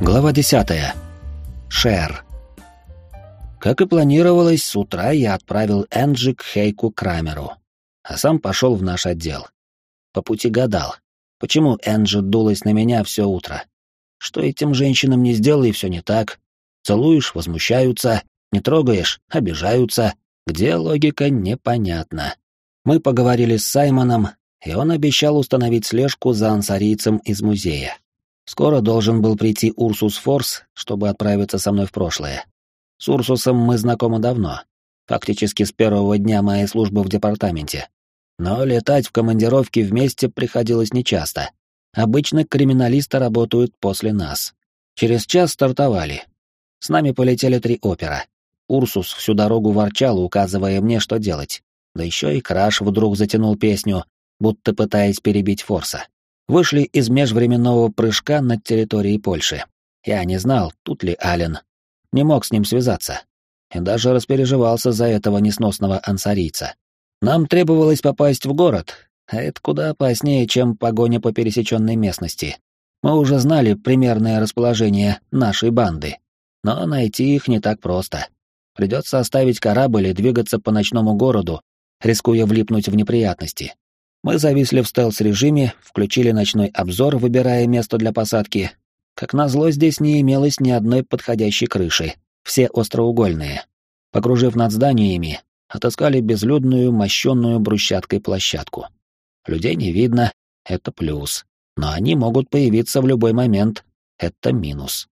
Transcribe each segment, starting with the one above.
Глава 10. Шер. Как и планировалось, с утра я отправил Энджи к Хейку Крамеру, а сам пошел в наш отдел. По пути гадал, почему Энджи дулась на меня все утро. Что этим женщинам не сделай, все не так. Целуешь — возмущаются, не трогаешь — обижаются. Где логика, непонятно. Мы поговорили с Саймоном, и он обещал установить слежку за ансарийцем из музея. Скоро должен был прийти Урсус Форс, чтобы отправиться со мной в прошлое. С Урсусом мы знакомы давно, фактически с первого дня моей службы в департаменте. Но летать в командировке вместе приходилось нечасто. Обычно криминалисты работают после нас. Через час стартовали. С нами полетели три опера. Урсус всю дорогу ворчал, указывая мне, что делать. Да еще и Краш вдруг затянул песню, будто пытаясь перебить Форса. Вышли из межвременного прыжка над территорией Польши. Я не знал, тут ли Ален. Не мог с ним связаться. И даже распереживался за этого несносного ансарийца. Нам требовалось попасть в город, а это куда опаснее, чем погоня по пересеченной местности. Мы уже знали примерное расположение нашей банды, но найти их не так просто. Придется оставить корабль и двигаться по ночному городу, рискуя влипнуть в неприятности. Мы зависли в стелс-режиме, включили ночной обзор, выбирая место для посадки. Как назло, здесь не имелось ни одной подходящей крыши, все остроугольные. Покружив над зданиями, отыскали безлюдную, мощенную брусчаткой площадку. Людей не видно, это плюс. Но они могут появиться в любой момент, это минус.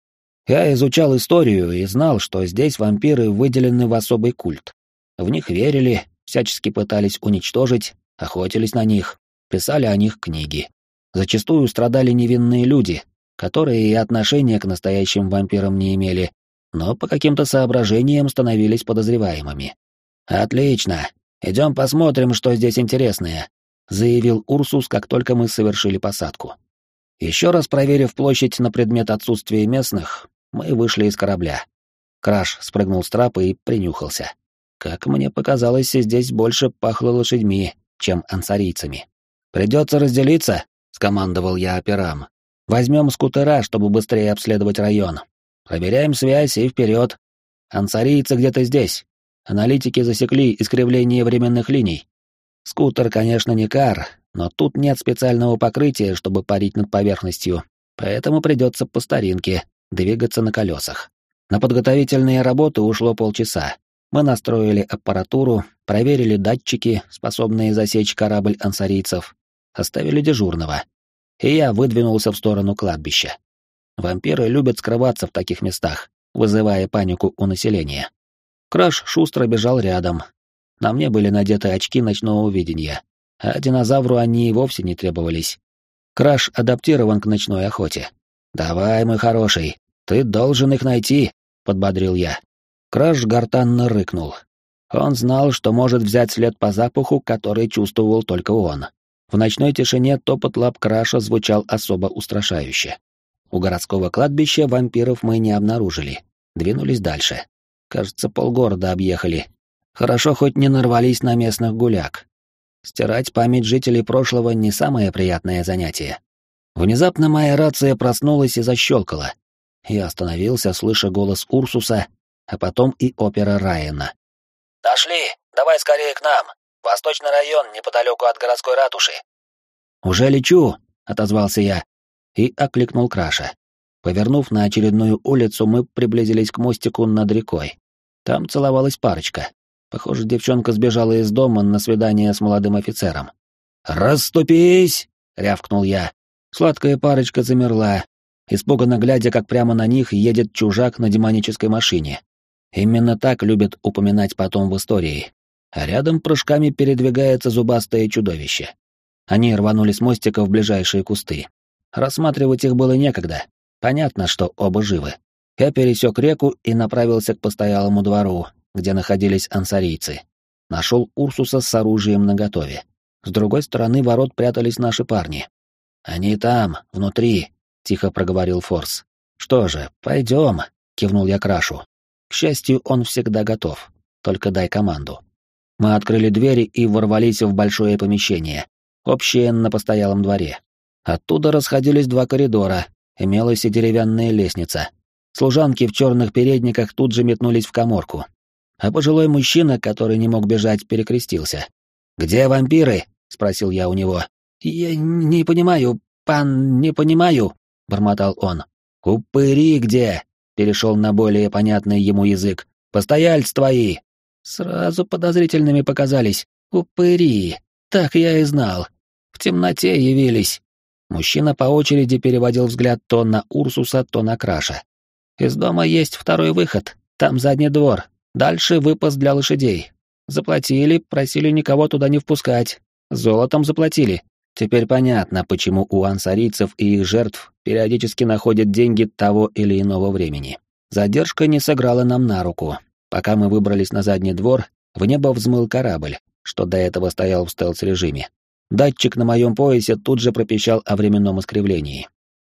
Я изучал историю и знал, что здесь вампиры выделены в особый культ. В них верили, всячески пытались уничтожить, охотились на них, писали о них книги. Зачастую страдали невинные люди, которые и отношения к настоящим вампирам не имели, но по каким-то соображениям становились подозреваемыми. «Отлично. Идем посмотрим, что здесь интересное», — заявил Урсус, как только мы совершили посадку. Еще раз проверив площадь на предмет отсутствия местных, мы вышли из корабля. Краш спрыгнул с трапа и принюхался. Как мне показалось, здесь больше пахло лошадьми, чем ансарийцами. «Придется разделиться», — скомандовал я операм. «Возьмем скутера, чтобы быстрее обследовать район. Проверяем связь и вперед. Ансарийцы где-то здесь. Аналитики засекли искривление временных линий. Скутер, конечно, не кар, но тут нет специального покрытия, чтобы парить над поверхностью, поэтому придется по старинке двигаться на колесах. На подготовительные работы ушло полчаса, мы настроили аппаратуру, проверили датчики, способные засечь корабль ансарийцев, оставили дежурного. И я выдвинулся в сторону кладбища. Вампиры любят скрываться в таких местах, вызывая панику у населения. Краш шустро бежал рядом. На мне были надеты очки ночного видения, а динозавру они и вовсе не требовались. Краш адаптирован к ночной охоте. «Давай, мой хороший, ты должен их найти», — подбодрил я. Краш гортанно рыкнул. Он знал, что может взять след по запаху, который чувствовал только он. В ночной тишине топот лап Краша звучал особо устрашающе. У городского кладбища вампиров мы не обнаружили. Двинулись дальше. Кажется, полгорода объехали. Хорошо, хоть не нарвались на местных гуляк. Стирать память жителей прошлого не самое приятное занятие. Внезапно моя рация проснулась и защелкала. Я остановился, слыша голос Урсуса, а потом и опера Райана. «Нашли! Давай скорее к нам! Восточный район, неподалеку от городской ратуши!» «Уже лечу!» — отозвался я и окликнул Краша. Повернув на очередную улицу, мы приблизились к мостику над рекой. Там целовалась парочка. Похоже, девчонка сбежала из дома на свидание с молодым офицером. «Расступись!» — рявкнул я. Сладкая парочка замерла, испуганно глядя, как прямо на них едет чужак на демонической машине. Именно так любят упоминать потом в истории. А рядом прыжками передвигается зубастое чудовище. Они рванули с мостика в ближайшие кусты. Рассматривать их было некогда. Понятно, что оба живы. Я пересек реку и направился к постоялому двору, где находились ансарийцы. Нашел Урсуса с оружием наготове. С другой стороны ворот прятались наши парни. «Они там, внутри», — тихо проговорил Форс. «Что же, пойдем», — кивнул я Крашу. К счастью, он всегда готов. Только дай команду. Мы открыли двери и ворвались в большое помещение, общее на постоялом дворе. Оттуда расходились два коридора, имелась и деревянная лестница. Служанки в черных передниках тут же метнулись в коморку. А пожилой мужчина, который не мог бежать, перекрестился. «Где вампиры?» — спросил я у него. «Я не понимаю, пан, не понимаю», — бормотал он. «Упыри где?» — перешел на более понятный ему язык. «Постояльцы твои!» Сразу подозрительными показались. «Упыри!» Так я и знал. В темноте явились. Мужчина по очереди переводил взгляд то на Урсуса, то на Краша. Из дома есть второй выход, там задний двор. Дальше выпас для лошадей. Заплатили, просили никого туда не впускать. Золотом заплатили. Теперь понятно, почему у ансарийцев и их жертв периодически находят деньги того или иного времени. Задержка не сыграла нам на руку. Пока мы выбрались на задний двор, в небо взмыл корабль, что до этого стоял в стелс-режиме. Датчик на моем поясе тут же пропищал о временном искривлении.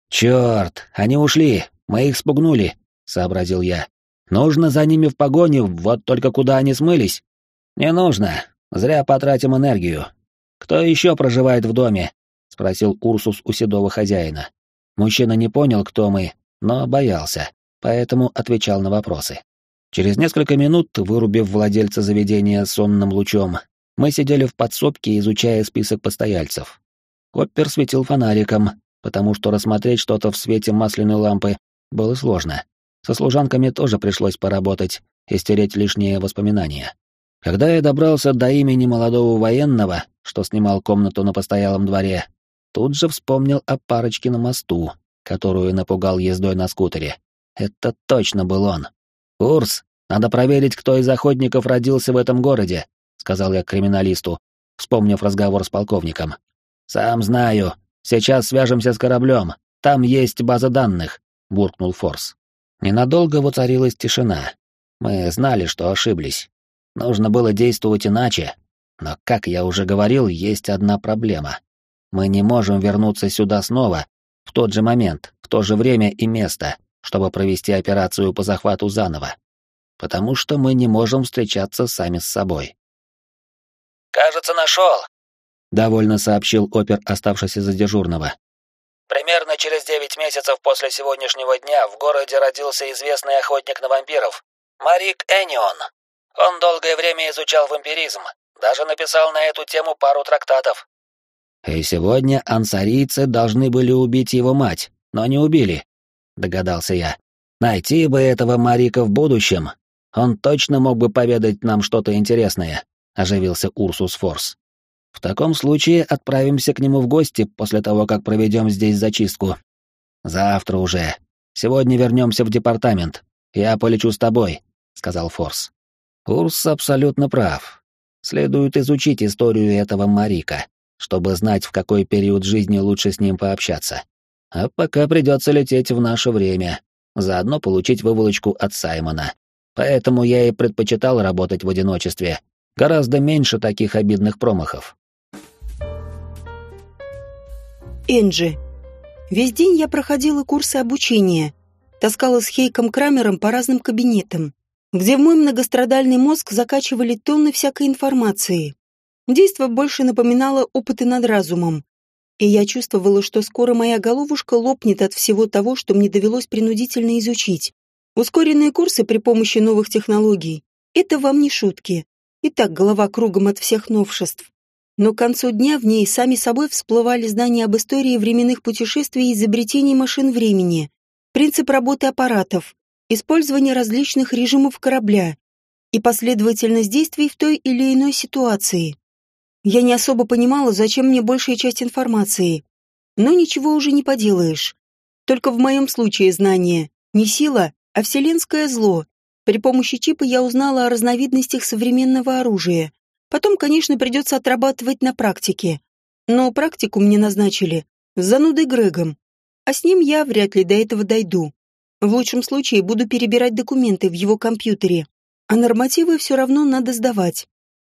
«Черт, они ушли, мы их спугнули», — сообразил я. «Нужно за ними в погоню, вот только куда они смылись?» «Не нужно, зря потратим энергию. Кто еще проживает в доме?» — спросил Урсус у седого хозяина. Мужчина не понял, кто мы, но боялся, поэтому отвечал на вопросы. Через несколько минут, вырубив владельца заведения сонным лучом, мы сидели в подсобке, изучая список постояльцев. Оппер светил фонариком, потому что рассмотреть что-то в свете масляной лампы было сложно. Со служанками тоже пришлось поработать и стереть лишние воспоминания. Когда я добрался до имени молодого военного, что снимал комнату на постоялом дворе, тут же вспомнил о парочке на мосту, которую напугал ездой на скутере. Это точно был он. «Урс, надо проверить, кто из охотников родился в этом городе», сказал я криминалисту, вспомнив разговор с полковником. «Сам знаю. Сейчас свяжемся с кораблем. Там есть база данных», — буркнул Форс. Ненадолго воцарилась тишина. Мы знали, что ошиблись. Нужно было действовать иначе. Но, как я уже говорил, есть одна проблема. Мы не можем вернуться сюда снова, в тот же момент, в то же время и место, чтобы провести операцию по захвату заново. Потому что мы не можем встречаться сами с собой. «Кажется, нашел», — довольно сообщил опер, оставшийся за дежурного. «Примерно через девять месяцев после сегодняшнего дня в городе родился известный охотник на вампиров, Марик Энион. Он долгое время изучал вампиризм, даже написал на эту тему пару трактатов». «И сегодня ансарийцы должны были убить его мать, но не убили», — догадался я. «Найти бы этого Марика в будущем. Он точно мог бы поведать нам что-то интересное» оживился Урсус Форс. В таком случае отправимся к нему в гости после того, как проведем здесь зачистку. Завтра уже. Сегодня вернемся в департамент. Я полечу с тобой, сказал Форс. Урс абсолютно прав. Следует изучить историю этого Марика, чтобы знать, в какой период жизни лучше с ним пообщаться. А пока придется лететь в наше время, заодно получить выволочку от Саймона. Поэтому я и предпочитал работать в одиночестве, Гораздо меньше таких обидных промахов. Энджи. Весь день я проходила курсы обучения, таскала с Хейком Крамером по разным кабинетам, где в мой многострадальный мозг закачивали тонны всякой информации. Действо больше напоминало опыты над разумом, и я чувствовала, что скоро моя головушка лопнет от всего того, что мне довелось принудительно изучить. Ускоренные курсы при помощи новых технологий — это вам не шутки. И так голова кругом от всех новшеств. Но к концу дня в ней сами собой всплывали знания об истории временных путешествий и изобретении машин времени, принцип работы аппаратов, использование различных режимов корабля и последовательность действий в той или иной ситуации. Я не особо понимала, зачем мне большая часть информации. Но ничего уже не поделаешь. Только в моем случае знание не сила, а вселенское зло, при помощи чипа я узнала о разновидностях современного оружия. Потом, конечно, придется отрабатывать на практике. Но практику мне назначили с занудой Грегом. А с ним я вряд ли до этого дойду. В лучшем случае буду перебирать документы в его компьютере. А нормативы все равно надо сдавать.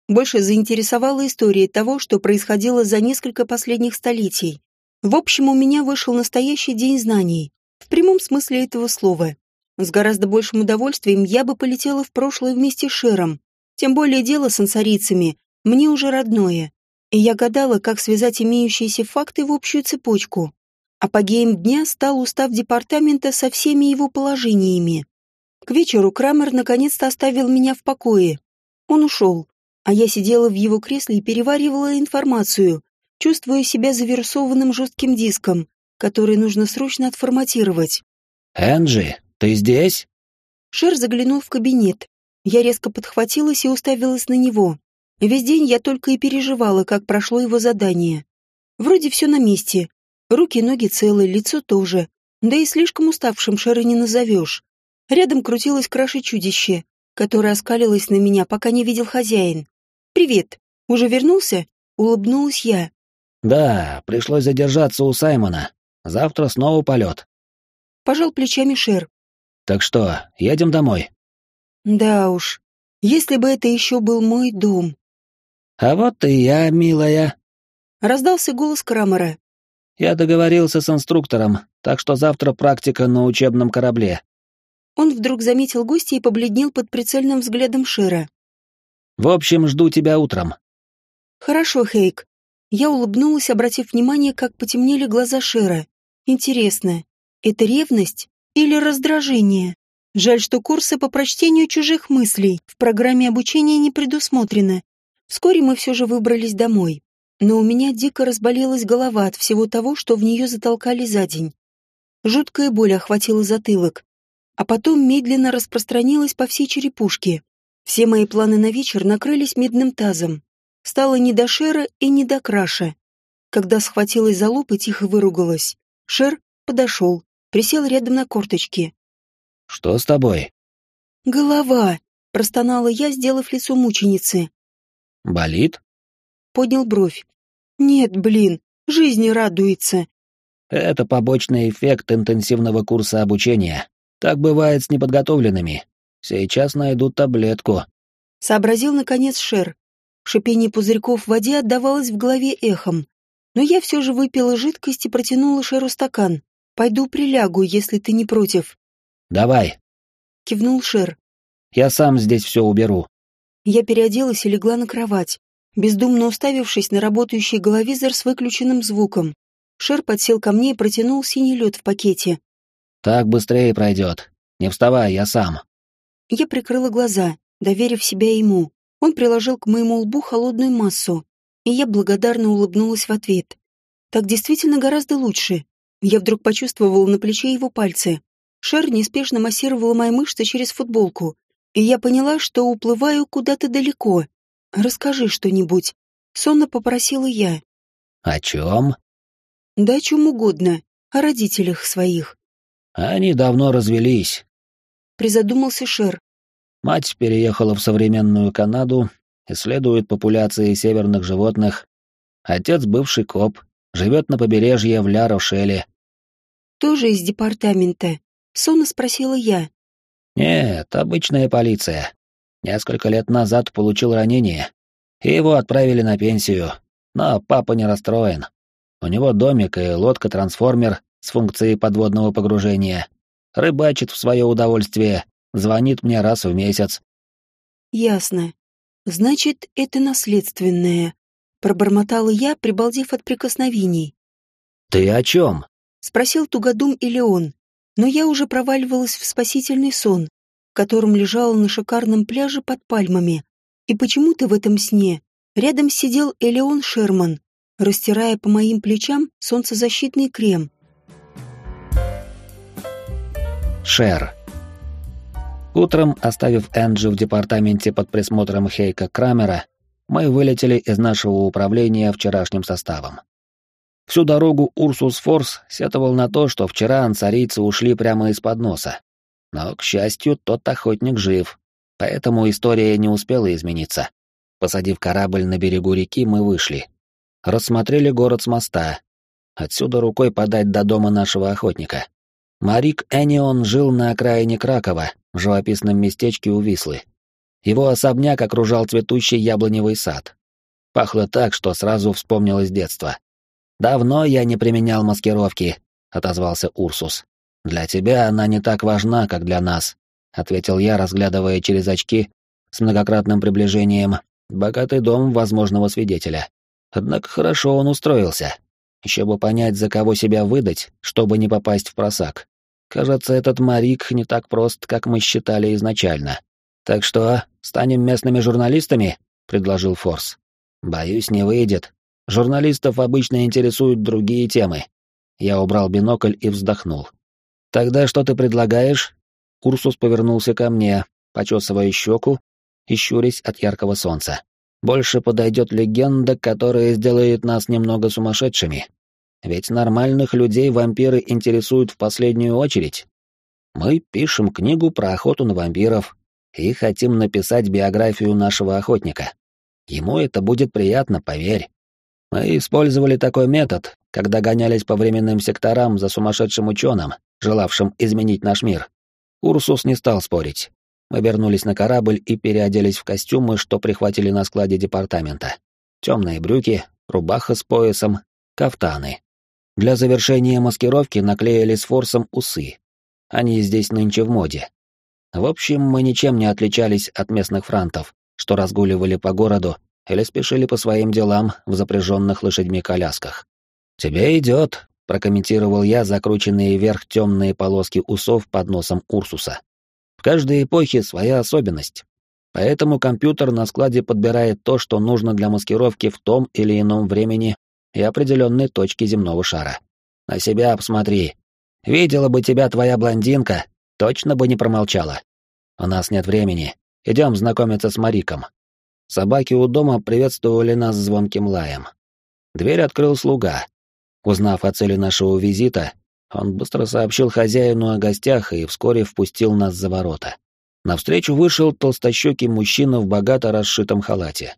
Больше заинтересовала история того, что происходило за несколько последних столетий. В общем, у меня вышел настоящий день знаний. В прямом смысле этого слова. С гораздо большим удовольствием я бы полетела в прошлое вместе с Шером. Тем более дело с ансарийцами мне уже родное. И я гадала, как связать имеющиеся факты в общую цепочку. Апогеем дня стал устав департамента со всеми его положениями. К вечеру Крамер наконец-то оставил меня в покое. Он ушел, а я сидела в его кресле и переваривала информацию, чувствуя себя завирусованным жестким диском, который нужно срочно отформатировать. «Энджи, ты здесь?» Шер заглянул в кабинет. Я резко подхватилась и уставилась на него. Весь день я только и переживала, как прошло его задание. Вроде все на месте. Руки, ноги целы, лицо тоже. Да и слишком уставшим Шера не назовешь. Рядом крутилось краше чудище, которое оскалилось на меня, пока не видел хозяин. «Привет. Уже вернулся?» — улыбнулась я. «Да, пришлось задержаться у Саймона. Завтра снова полет». Пожал плечами Шер. «Так что, едем домой?» «Да уж. Если бы это еще был мой дом». «А вот и я, милая». Раздался голос Крамера. «Я договорился с инструктором, так что завтра практика на учебном корабле». Он вдруг заметил гостя и побледнел под прицельным взглядом Шера. «В общем, жду тебя утром». «Хорошо, Хейк. Я улыбнулась, обратив внимание, как потемнели глаза Шера. Интересно, это ревность или раздражение? Жаль, что курсы по прочтению чужих мыслей в программе обучения не предусмотрены. Вскоре мы все же выбрались домой. Но у меня дико разболелась голова от всего того, что в нее затолкали за день. Жуткая боль охватила затылок, а потом медленно распространилась по всей черепушке. Все мои планы на вечер накрылись медным тазом. Стало не до Шера и не до Краша. Когда схватилась за лоб и тихо выругалась, Шер подошел, присел рядом на корточки. «Что с тобой?» «Голова!» — простонала я, сделав лицо мученицы. «Болит?» Поднял бровь. «Нет, блин, жизни радуется». «Это побочный эффект интенсивного курса обучения. Так бывает с неподготовленными. Сейчас найдут таблетку». Сообразил, наконец, Шер. Шипение пузырьков в воде отдавалось в голове эхом. Но я все же выпила жидкость и протянула Шеру стакан. «Пойду прилягу, если ты не против». «Давай», — кивнул Шер. «Я сам здесь все уберу». Я переоделась и легла на кровать, бездумно уставившись на работающий головизор с выключенным звуком. Шер подсел ко мне и протянул синий лед в пакете. «Так быстрее пройдет. Не вставай, я сам». Я прикрыла глаза, доверив себя ему. Он приложил к моему лбу холодную массу, и я благодарно улыбнулась в ответ. Так действительно гораздо лучше. Я вдруг почувствовала на плече его пальцы. Шер неспешно массировала мои мышцы через футболку, и я поняла, что уплываю куда-то далеко. «Расскажи что-нибудь», — сонно попросила я. «О чем?» «Да о чем угодно. О родителях своих». «Они давно развелись», — призадумался Шер. Мать переехала в современную Канаду, исследует популяции северных животных. Отец бывший коп, живет на побережье в Ля-Рошеле. «Тоже из департамента?» — сонно спросила я. «Нет, обычная полиция. Несколько лет назад получил ранение, и его отправили на пенсию. Но папа не расстроен. У него домик и лодка-трансформер с функцией подводного погружения. Рыбачит в свое удовольствие, Звонит мне раз в месяц. Ясно. Значит, это наследственное. Пробормотала я, прибалдев от прикосновений. Ты о чем? Спросил Тугодум или он. Но я уже проваливалась в спасительный сон, котором лежала на шикарном пляже под пальмами. И почему-то в этом сне рядом сидел Элеон Шерман, растирая по моим плечам солнцезащитный крем. Шер. Утром, оставив Энджи в департаменте под присмотром Хейка Крамера, мы вылетели из нашего управления вчерашним составом. Всю дорогу Урсус Форс сетовал на то, что вчера ансарийцы ушли прямо из-под носа. Но, к счастью, тот охотник жив, поэтому история не успела измениться. Посадив корабль на берегу реки, мы вышли. Рассмотрели город с моста. Отсюда рукой подать до дома нашего охотника. Марик Энион жил на окраине Кракова, в живописном местечке у Вислы. Его особняк окружал цветущий яблоневый сад. Пахло так, что сразу вспомнилось детство. «Давно я не применял маскировки», — отозвался Урсус. «Для тебя она не так важна, как для нас», — ответил я, разглядывая через очки с многократным приближением богатый дом возможного свидетеля. Однако хорошо он устроился. Еще бы понять, за кого себя выдать, чтобы не попасть в просак. Кажется, этот Марик не так прост, как мы считали изначально. Так что, станем местными журналистами? предложил Форс. Боюсь, не выйдет. Журналистов обычно интересуют другие темы. Я убрал бинокль и вздохнул. Тогда что ты предлагаешь? Урсус повернулся ко мне, почесывая щеку и щурясь от яркого солнца. Больше подойдет легенда, которая сделает нас немного сумасшедшими. Ведь нормальных людей вампиры интересуют в последнюю очередь. Мы пишем книгу про охоту на вампиров и хотим написать биографию нашего охотника. Ему это будет приятно, поверь. Мы использовали такой метод, когда гонялись по временным секторам за сумасшедшим ученым, желавшим изменить наш мир. Урсус не стал спорить. Мы вернулись на корабль и переоделись в костюмы, что прихватили на складе департамента. Темные брюки, рубаха с поясом, кафтаны. Для завершения маскировки наклеили с форсом усы. Они здесь нынче в моде. В общем, мы ничем не отличались от местных франтов, что разгуливали по городу или спешили по своим делам в запряженных лошадьми колясках. «Тебе идет», — прокомментировал я закрученные вверх темные полоски усов под носом Урсуса. В каждой эпохе своя особенность. Поэтому компьютер на складе подбирает то, что нужно для маскировки в том или ином времени и определенной точке земного шара. На себя посмотри. Видела бы тебя твоя блондинка, точно бы не промолчала. У нас нет времени. Идем знакомиться с Мариком. Собаки у дома приветствовали нас звонким лаем. Дверь открыл слуга. Узнав о цели нашего визита, он быстро сообщил хозяину о гостях и вскоре впустил нас за ворота. Навстречу вышел толстощекий мужчина в богато расшитом халате.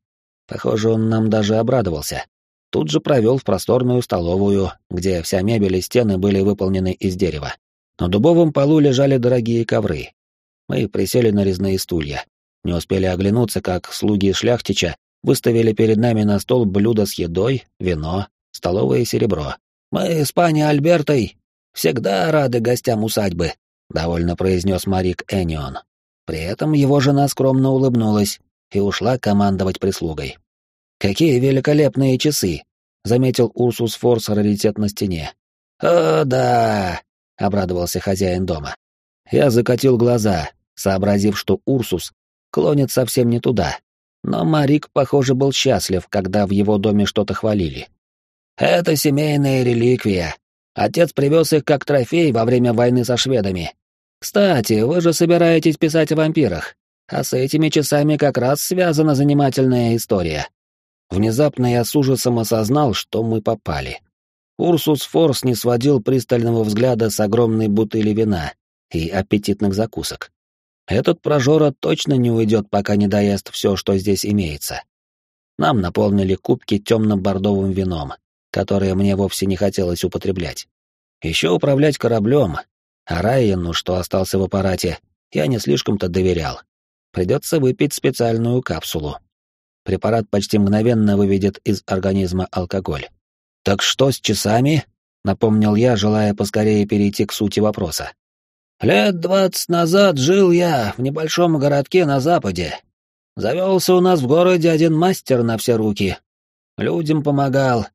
Похоже, он нам даже обрадовался. Тут же провел в просторную столовую, где вся мебель и стены были выполнены из дерева. На дубовом полу лежали дорогие ковры. Мы присели на резные стулья. Не успели оглянуться, как слуги шляхтича выставили перед нами на стол блюда с едой, вино, столовое серебро. «Мы с пани Альбертой всегда рады гостям усадьбы», — довольно произнес Марик Энион. При этом его жена скромно улыбнулась и ушла командовать прислугой. «Какие великолепные часы!» — заметил Урсус Форс раритет на стене. «О, да!» — обрадовался хозяин дома. Я закатил глаза, сообразив, что Урсус клонит совсем не туда. Но Марик, похоже, был счастлив, когда в его доме что-то хвалили. «Это семейная реликвия. Отец привез их как трофей во время войны со шведами. Кстати, вы же собираетесь писать о вампирах, а с этими часами как раз связана занимательная история». Внезапно я с ужасом осознал, что мы попали. Урсус Форс не сводил пристального взгляда с огромной бутыли вина и аппетитных закусок. Этот прожора точно не уйдет, пока не доест все, что здесь имеется. Нам наполнили кубки темно-бордовым вином, которое мне вовсе не хотелось употреблять. Еще управлять кораблем, а Райану, что остался в аппарате, я не слишком-то доверял. Придется выпить специальную капсулу. Препарат почти мгновенно выведет из организма алкоголь. «Так что с часами?» — напомнил я, желая поскорее перейти к сути вопроса. «Лет двадцать назад жил я в небольшом городке на западе. Завелся у нас в городе один мастер на все руки. Людям помогал,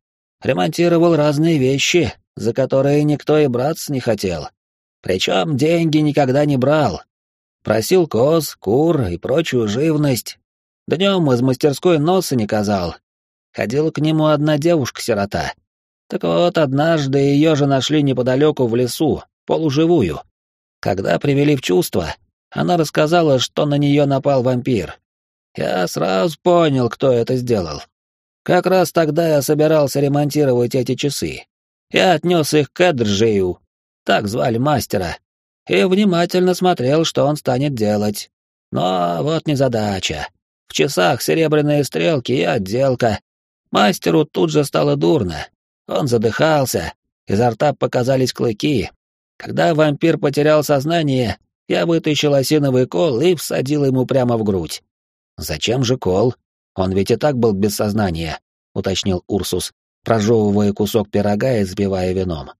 ремонтировал разные вещи, за которые никто и браться не хотел. Причем деньги никогда не брал. Просил коз, кур и прочую живность. Днем из мастерской носа не казал. Ходила к нему одна девушка-сирота. Так вот, однажды ее же нашли неподалеку в лесу, полуживую. Когда привели в чувство, она рассказала, что на нее напал вампир. Я сразу понял, кто это сделал. Как раз тогда я собирался ремонтировать эти часы. Я отнес их к Эдржею, так звали мастера, и внимательно смотрел, что он станет делать. Но вот незадача. В часах серебряные стрелки и отделка. Мастеру тут же стало дурно. Он задыхался, изо рта показались клыки. Когда вампир потерял сознание, я вытащил осиновый кол и всадил ему прямо в грудь. «Зачем же кол? Он ведь и так был без сознания», — уточнил Урсус, прожевывая кусок пирога и сбивая вином.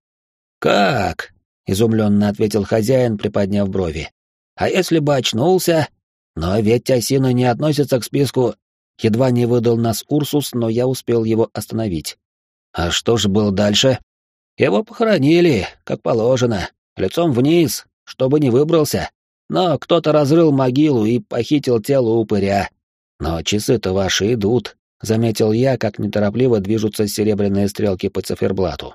«Как?» — изумленно ответил хозяин, приподняв брови. «А если бы очнулся? Но ведь осина не относится к списку...» Едва не выдал нас Урсус, но я успел его остановить. А что же было дальше? Его похоронили, как положено, лицом вниз, чтобы не выбрался. Но кто-то разрыл могилу и похитил тело упыря. Но часы-то ваши идут, заметил я, как неторопливо движутся серебряные стрелки по циферблату.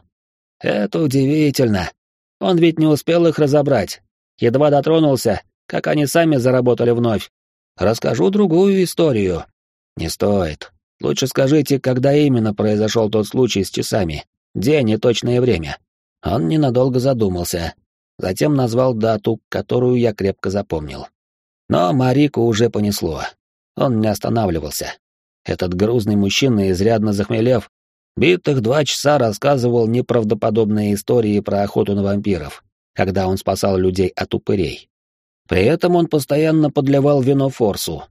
Это удивительно. Он ведь не успел их разобрать. Едва дотронулся, как они сами заработали вновь. Расскажу другую историю. Не стоит. Лучше скажите, когда именно произошел тот случай с часами. День и точное время. Он ненадолго задумался. Затем назвал дату, которую я крепко запомнил. Но Марику уже понесло. Он не останавливался. Этот грузный мужчина, изрядно захмелев, битых два часа рассказывал неправдоподобные истории про охоту на вампиров, когда он спасал людей от упырей. При этом он постоянно подливал вино Форсу.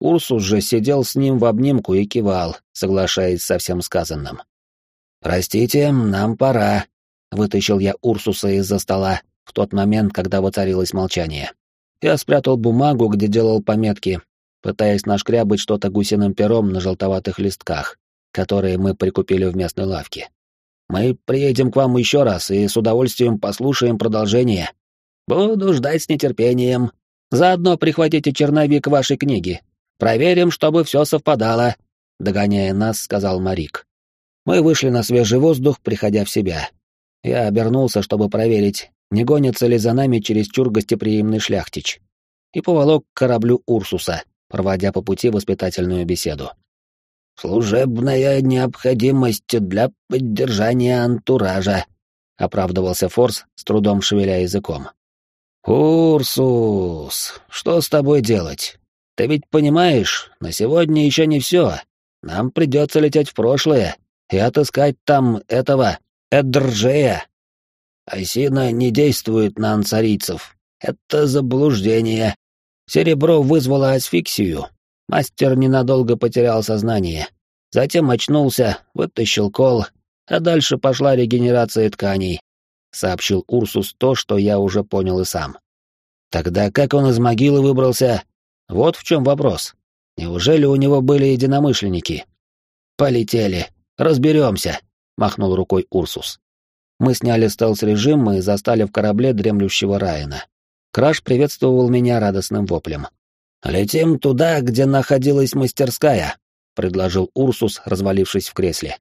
Урсус же сидел с ним в обнимку и кивал, соглашаясь со всем сказанным. «Простите, нам пора», — вытащил я Урсуса из-за стола в тот момент, когда воцарилось молчание. Я спрятал бумагу, где делал пометки, пытаясь нашкрябать что-то гусиным пером на желтоватых листках, которые мы прикупили в местной лавке. «Мы приедем к вам еще раз и с удовольствием послушаем продолжение. Буду ждать с нетерпением. Заодно прихватите черновик вашей книги. Проверим, чтобы все совпадало», — догоняя нас, сказал Марик. Мы вышли на свежий воздух, приходя в себя. Я обернулся, чтобы проверить, не гонится ли за нами чересчур гостеприимный шляхтич, и поволок к кораблю Урсуса, проводя по пути воспитательную беседу. «Служебная необходимость для поддержания антуража», — оправдывался Форс, с трудом шевеля языком. «Урсус, что с тобой делать? Ты ведь понимаешь, на сегодня еще не все. Нам придется лететь в прошлое и отыскать там этого Эддржея. Айсина не действует на ансарийцев. Это заблуждение. Серебро вызвало асфиксию. Мастер ненадолго потерял сознание. Затем очнулся, вытащил кол, а дальше пошла регенерация тканей. Сообщил Урсус то, что я уже понял и сам. Тогда как он из могилы выбрался? Вот в чем вопрос. Неужели у него были единомышленники? Полетели. Разберемся, махнул рукой Урсус. Мы сняли стелс-режим и застали в корабле дремлющего Райана. Краш приветствовал меня радостным воплем. «Летим туда, где находилась мастерская», — предложил Урсус, развалившись в кресле.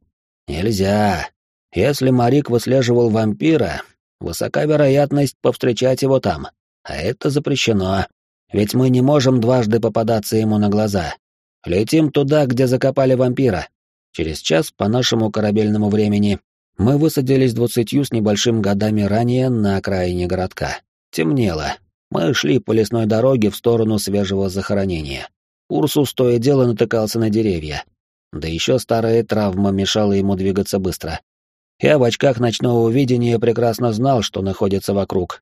«Нельзя. Если Марик выслеживал вампира, высока вероятность повстречать его там. А это запрещено. Ведь мы не можем дважды попадаться ему на глаза. Летим туда, где закопали вампира. Через час по нашему корабельному времени мы высадились двадцатью с небольшим годами ранее на окраине городка. Темнело, мы шли по лесной дороге в сторону свежего захоронения. Урсус то и дело натыкался на деревья. Да еще старая травма мешала ему двигаться быстро. Я в очках ночного видения прекрасно знал, что находится вокруг.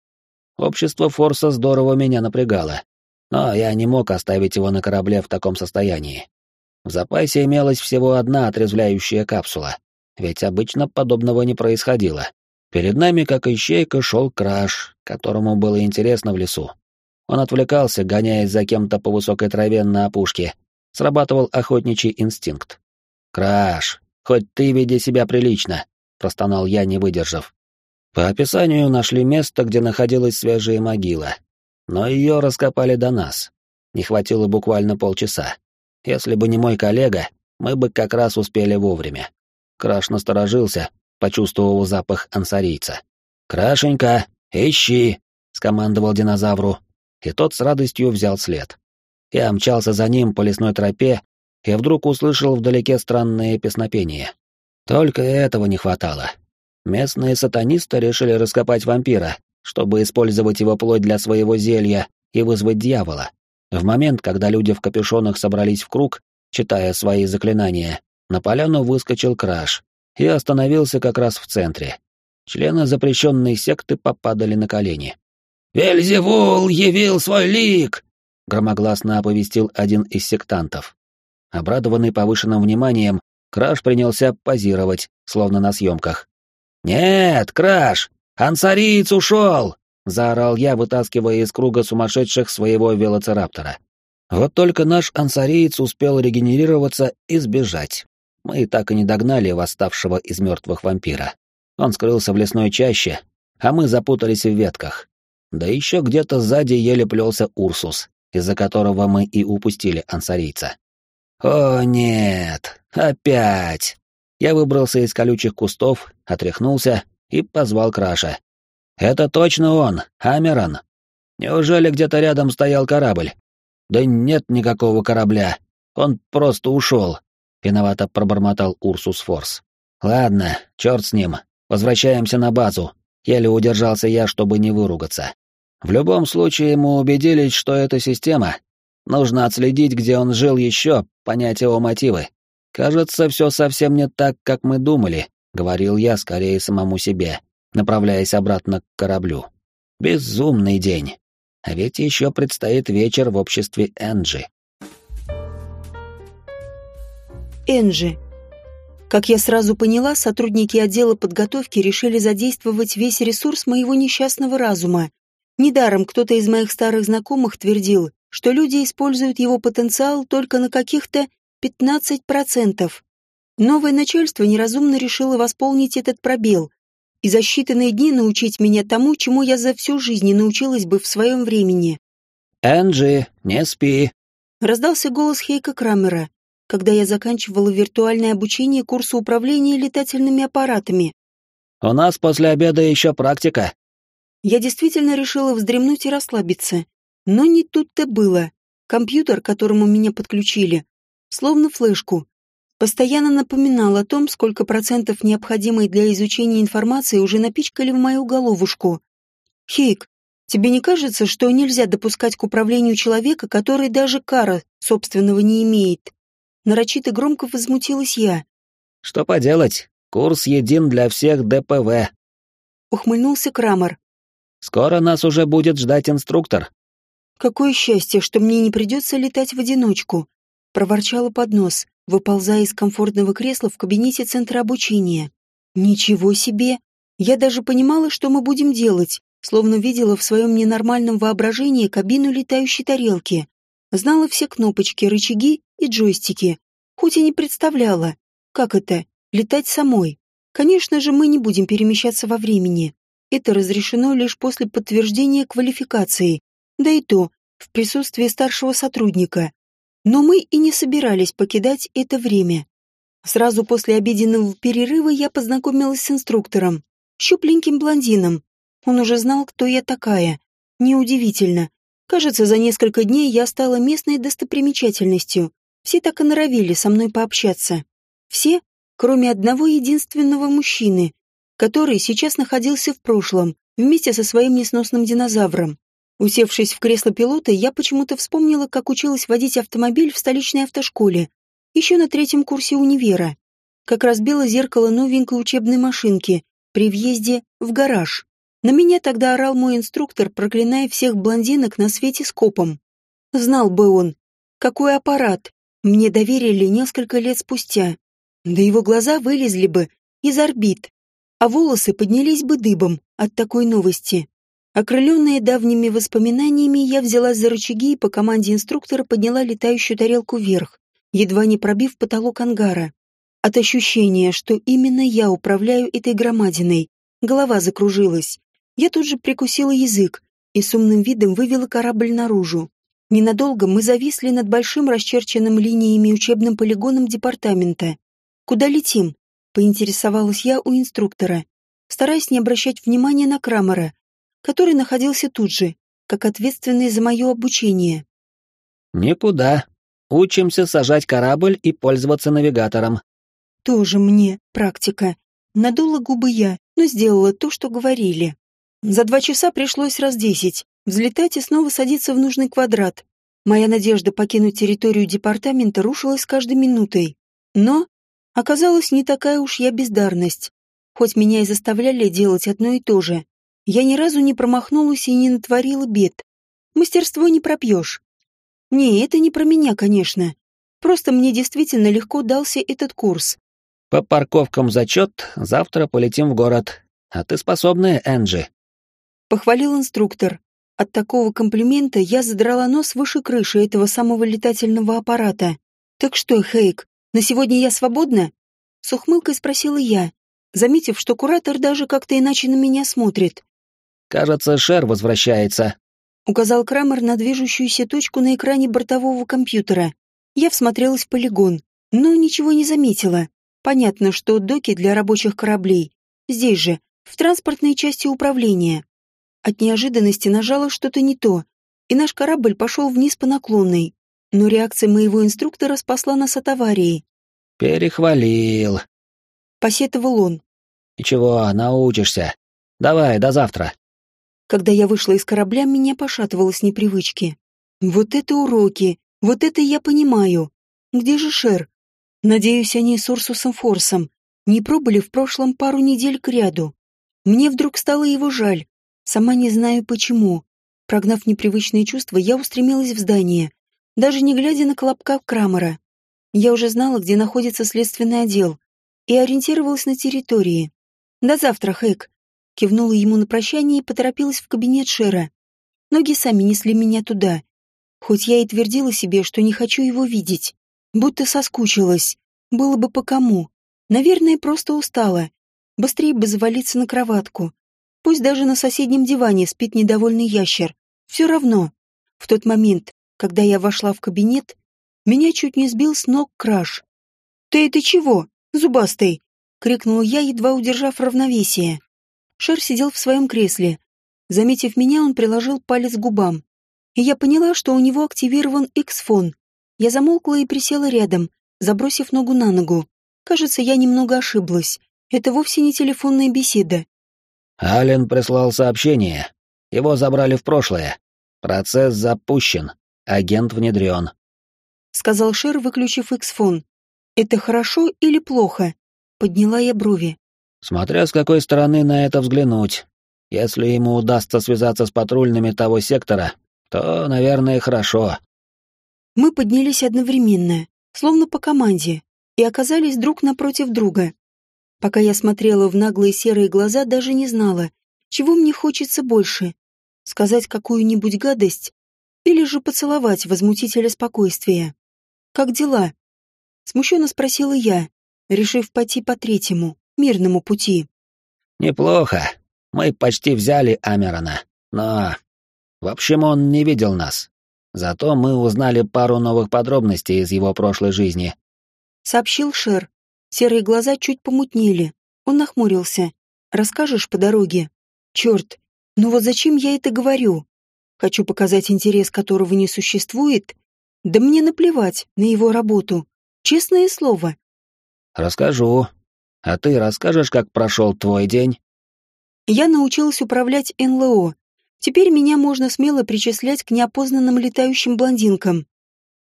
Общество Форса здорово меня напрягало. Но я не мог оставить его на корабле в таком состоянии. В запасе имелась всего одна отрезвляющая капсула, ведь обычно подобного не происходило. Перед нами, как ищейка, шел краш, которому было интересно в лесу. Он отвлекался, гоняясь за кем-то по высокой траве на опушке. Срабатывал охотничий инстинкт. «Краш, хоть ты веди себя прилично», — простонал я, не выдержав. По описанию нашли место, где находилась свежая могила. Но ее раскопали до нас. Не хватило буквально полчаса. Если бы не мой коллега, мы бы как раз успели вовремя. Краш насторожился, почувствовав запах ансарийца. «Крашенька, ищи!» — скомандовал динозавру, и тот с радостью взял след. Я мчался за ним по лесной тропе и вдруг услышал вдалеке странное песнопение. Только этого не хватало. Местные сатанисты решили раскопать вампира, чтобы использовать его плоть для своего зелья и вызвать дьявола. В момент, когда люди в капюшонах собрались в круг, читая свои заклинания, на поляну выскочил краш, и остановился как раз в центре. Члены запрещенной секты попадали на колени. «Вельзевул явил свой лик!» — громогласно оповестил один из сектантов. Обрадованный повышенным вниманием, Краш принялся позировать, словно на съемках. «Нет, Краш! Ансариец ушел!» — заорал я, вытаскивая из круга сумасшедших своего велоцираптора. Вот только наш ансариец успел регенерироваться и сбежать. Мы так и не догнали восставшего из мертвых вампира. Он скрылся в лесной чаще, а мы запутались в ветках. Да еще где-то сзади еле плелся Урсус, из-за которого мы и упустили ансарийца. «О, нет! Опять!» Я выбрался из колючих кустов, отряхнулся и позвал Краша. «Это точно он, Амерон. Неужели где-то рядом стоял корабль?» «Да нет никакого корабля. Он просто ушел», — виновато пробормотал Урсус Форс. «Ладно, черт с ним. Возвращаемся на базу. Еле удержался я, чтобы не выругаться. В любом случае мы убедились, что это система. Нужно отследить, где он жил еще, понять его мотивы. Кажется, все совсем не так, как мы думали, говорил я скорее самому себе, направляясь обратно к кораблю. Безумный день. А ведь еще предстоит вечер в обществе Энджи. Энджи. Как я сразу поняла, сотрудники отдела подготовки решили задействовать весь ресурс моего несчастного разума. Недаром кто-то из моих старых знакомых твердил, что люди используют его потенциал только на каких-то 15%. Новое начальство неразумно решило восполнить этот пробел и за считанные дни научить меня тому, чему я за всю жизнь не научилась бы в своем времени. «Энджи, не спи!» Раздался голос Хейка Крамера, когда я заканчивала виртуальное обучение курса управления летательными аппаратами. «У нас после обеда еще практика». Я действительно решила вздремнуть и расслабиться. Но не тут-то было. Компьютер, к которому меня подключили, словно флешку, постоянно напоминал о том, сколько процентов необходимой для изучения информации уже напичкали в мою головушку. «Хейк, тебе не кажется, что нельзя допускать к управлению человека, который даже кара собственного не имеет?» Нарочито громко возмутилась я. «Что поделать? Курс един для всех ДПВ». Ухмыльнулся Крамер. «Скоро нас уже будет ждать инструктор». «Какое счастье, что мне не придется летать в одиночку», — проворчала под нос, выползая из комфортного кресла в кабинете центра обучения. «Ничего себе! Я даже понимала, что мы будем делать, словно видела в своем ненормальном воображении кабину летающей тарелки. Знала все кнопочки, рычаги и джойстики, хоть и не представляла, как это — летать самой. Конечно же, мы не будем перемещаться во времени. Это разрешено лишь после подтверждения квалификации, да и то в присутствии старшего сотрудника. Но мы и не собирались покидать это время. Сразу после обеденного перерыва я познакомилась с инструктором, щупленьким блондином. Он уже знал, кто я такая. Неудивительно, Кажется, за несколько дней я стала местной достопримечательностью. Все так и норовили со мной пообщаться. Все, кроме одного единственного мужчины, который сейчас находился в прошлом, вместе со своим несносным динозавром. Усевшись в кресло пилота, я почему-то вспомнила, как училась водить автомобиль в столичной автошколе, еще на третьем курсе универа. Как разбило зеркало новенькой учебной машинки при въезде в гараж. На меня тогда орал мой инструктор, проклиная всех блондинок на свете скопом. Знал бы он, какой аппарат мне доверили несколько лет спустя. Да его глаза вылезли бы из орбит, а волосы поднялись бы дыбом от такой новости. Окрыленная давними воспоминаниями, я взялась за рычаги и по команде инструктора подняла летающую тарелку вверх, едва не пробив потолок ангара. От ощущения, что именно я управляю этой громадиной, голова закружилась. Я тут же прикусила язык и с умным видом вывела корабль наружу. Ненадолго мы зависли над большим расчерченным линиями учебным полигоном департамента. «Куда летим?» — поинтересовалась я у инструктора, стараясь не обращать внимания на Крамера, который находился тут же, как ответственный за мое обучение. «Никуда. Учимся сажать корабль и пользоваться навигатором». «Тоже мне практика. Надула губы я, но сделала то, что говорили. За два часа пришлось раз десять. Взлетать и снова садиться в нужный квадрат. Моя надежда покинуть территорию департамента рушилась с каждой минутой. Но оказалось не такая уж я бездарность. Хоть меня и заставляли делать одно и то же. Я ни разу не промахнулась и не натворила бед. Мастерство не пропьешь. Не, это не про меня, конечно. Просто мне действительно легко дался этот курс. По парковкам зачет, завтра полетим в город. А ты способная, Энджи похвалил инструктор. От такого комплимента я задрала нос выше крыши этого самого летательного аппарата. Так что, Хейк, На сегодня я свободна?» С ухмылкой спросила я, заметив, что куратор даже как-то иначе на меня смотрит. «Кажется, Шер возвращается», — указал Крамер на движущуюся точку на экране бортового компьютера. Я всмотрелась в полигон, но ничего не заметила. Понятно, что доки для рабочих кораблей здесь же, в транспортной части управления. От неожиданности нажала что-то не то, и наш корабль пошел вниз по наклонной. Но реакция моего инструктора спасла нас от аварии. «Перехвалил», — посетовал он. «Ничего, научишься. Давай, до завтра». Когда я вышла из корабля, меня пошатывало с непривычки. Вот это уроки, вот это я понимаю. Где же Шер? Надеюсь, они с Урсусом Форсом не пробыли в прошлом пару недель к ряду. Мне вдруг стало его жаль. Сама не знаю почему. Прогнав непривычные чувства, я устремилась в здание, даже не глядя на колобка Крамера. Я уже знала, где находится следственный отдел, и ориентировалась на территории. «До завтра, Хэк», — кивнула ему на прощание и поторопилась в кабинет Шера. Ноги сами несли меня туда, хоть я и твердила себе, что не хочу его видеть. Будто соскучилась. Было бы по кому. Наверное, просто устала. Быстрее бы завалиться на кроватку. Пусть даже на соседнем диване спит недовольный ящер. Все равно. В тот момент, когда я вошла в кабинет, меня чуть не сбил с ног краш. «Ты это чего, зубастый?» — крикнула я, едва удержав равновесие. Шер сидел в своем кресле. Заметив меня, он приложил палец к губам. И я поняла, что у него активирован X-фон. Я замолкла и присела рядом, забросив ногу на ногу. Кажется, я немного ошиблась. Это вовсе не телефонная беседа. Ален прислал сообщение. Его забрали в прошлое. Процесс запущен. Агент внедрен. Сказал Шер, выключив X-фон. Это хорошо или плохо? Подняла я брови. Смотря с какой стороны на это взглянуть. Если ему удастся связаться с патрульными того сектора, то, наверное, хорошо. Мы поднялись одновременно, словно по команде, и оказались друг напротив друга. Пока я смотрела в наглые серые глаза, даже не знала, чего мне хочется больше — сказать какую-нибудь гадость или же поцеловать возмутителя спокойствия. «Как дела?» — смущенно спросила я, решив пойти по третьему, мирному пути. «Неплохо. Мы почти взяли Амерона, но... В общем, он не видел нас. Зато мы узнали пару новых подробностей из его прошлой жизни», — сообщил Шер, Серые глаза чуть помутнели. Он нахмурился. «Расскажешь по дороге?» «Черт, ну вот зачем я это говорю? Хочу показать интерес, которого не существует? Да мне наплевать на его работу. Честное слово». «Расскажу. А ты расскажешь, как прошел твой день?» Я научилась управлять НЛО. Теперь меня можно смело причислять к неопознанным летающим блондинкам.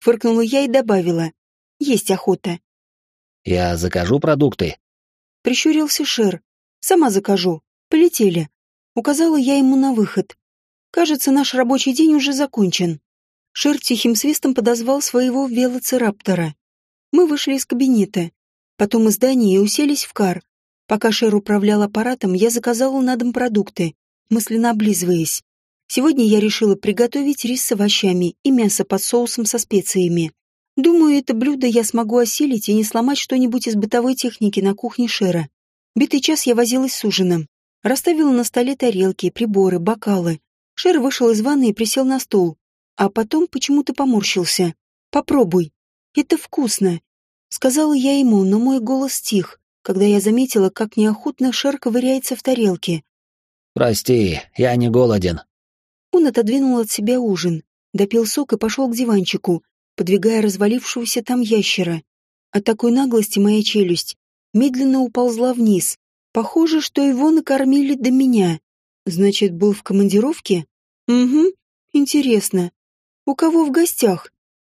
Фыркнула я и добавила. Есть охота. Я закажу продукты. Прищурился Шер. Сама закажу. Полетели. Указала я ему на выход. Кажется, наш рабочий день уже закончен. Шер тихим свистом подозвал своего велоцираптора. Мы вышли из кабинета. Потом из здания и уселись в кар. Пока Шер управлял аппаратом, я заказала на дом продукты, мысленно облизываясь. Сегодня я решила приготовить рис с овощами и мясо под соусом со специями. Думаю, это блюдо я смогу осилить и не сломать что-нибудь из бытовой техники на кухне Шера. Битый час я возилась с ужином. Расставила на столе тарелки, приборы, бокалы. Шер вышел из ванны и присел на стул. А потом почему-то поморщился. «Попробуй. Это вкусно», — сказала я ему, но мой голос стих, когда я заметила, как неохотно Шер ковыряется в тарелке. «Прости, я не голоден». Он отодвинул от себя ужин, допил сок и пошел к диванчику, подвигая развалившегося там ящера. От такой наглости моя челюсть медленно уползла вниз. Похоже, что его накормили до меня. Значит, был в командировке? Угу, интересно. У кого в гостях?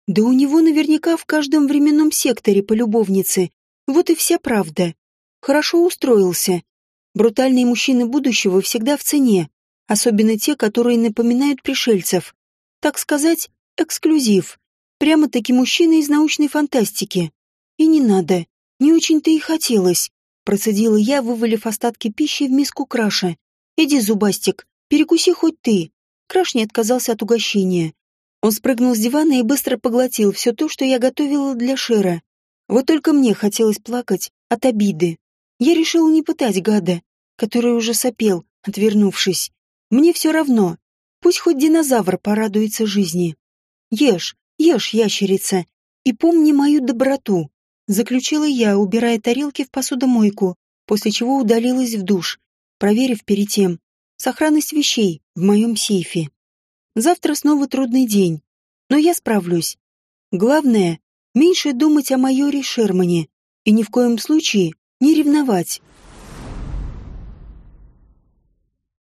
Да у него наверняка в каждом временном секторе по любовнице. Вот и вся правда. Хорошо устроился. Брутальные мужчины будущего всегда в цене, особенно те, которые напоминают пришельцев. Так сказать, эксклюзив. Прямо-таки мужчина из научной фантастики. И не надо. Не очень-то и хотелось. Процедила я, вывалив остатки пищи в миску краша. Иди, зубастик, перекуси хоть ты. Краш не отказался от угощения. Он спрыгнул с дивана и быстро поглотил все то, что я готовила для Шера. Вот только мне хотелось плакать от обиды. Я решила не пытать гада, который уже сопел, отвернувшись. Мне все равно. Пусть хоть динозавр порадуется жизни. Ешь, ешь, ящерица, и помни мою доброту. Заключила я, убирая тарелки в посудомойку, после чего удалилась в душ, проверив перед тем сохранность вещей в моем сейфе. Завтра снова трудный день, но я справлюсь. Главное, меньше думать о майоре Шермане и ни в коем случае не ревновать.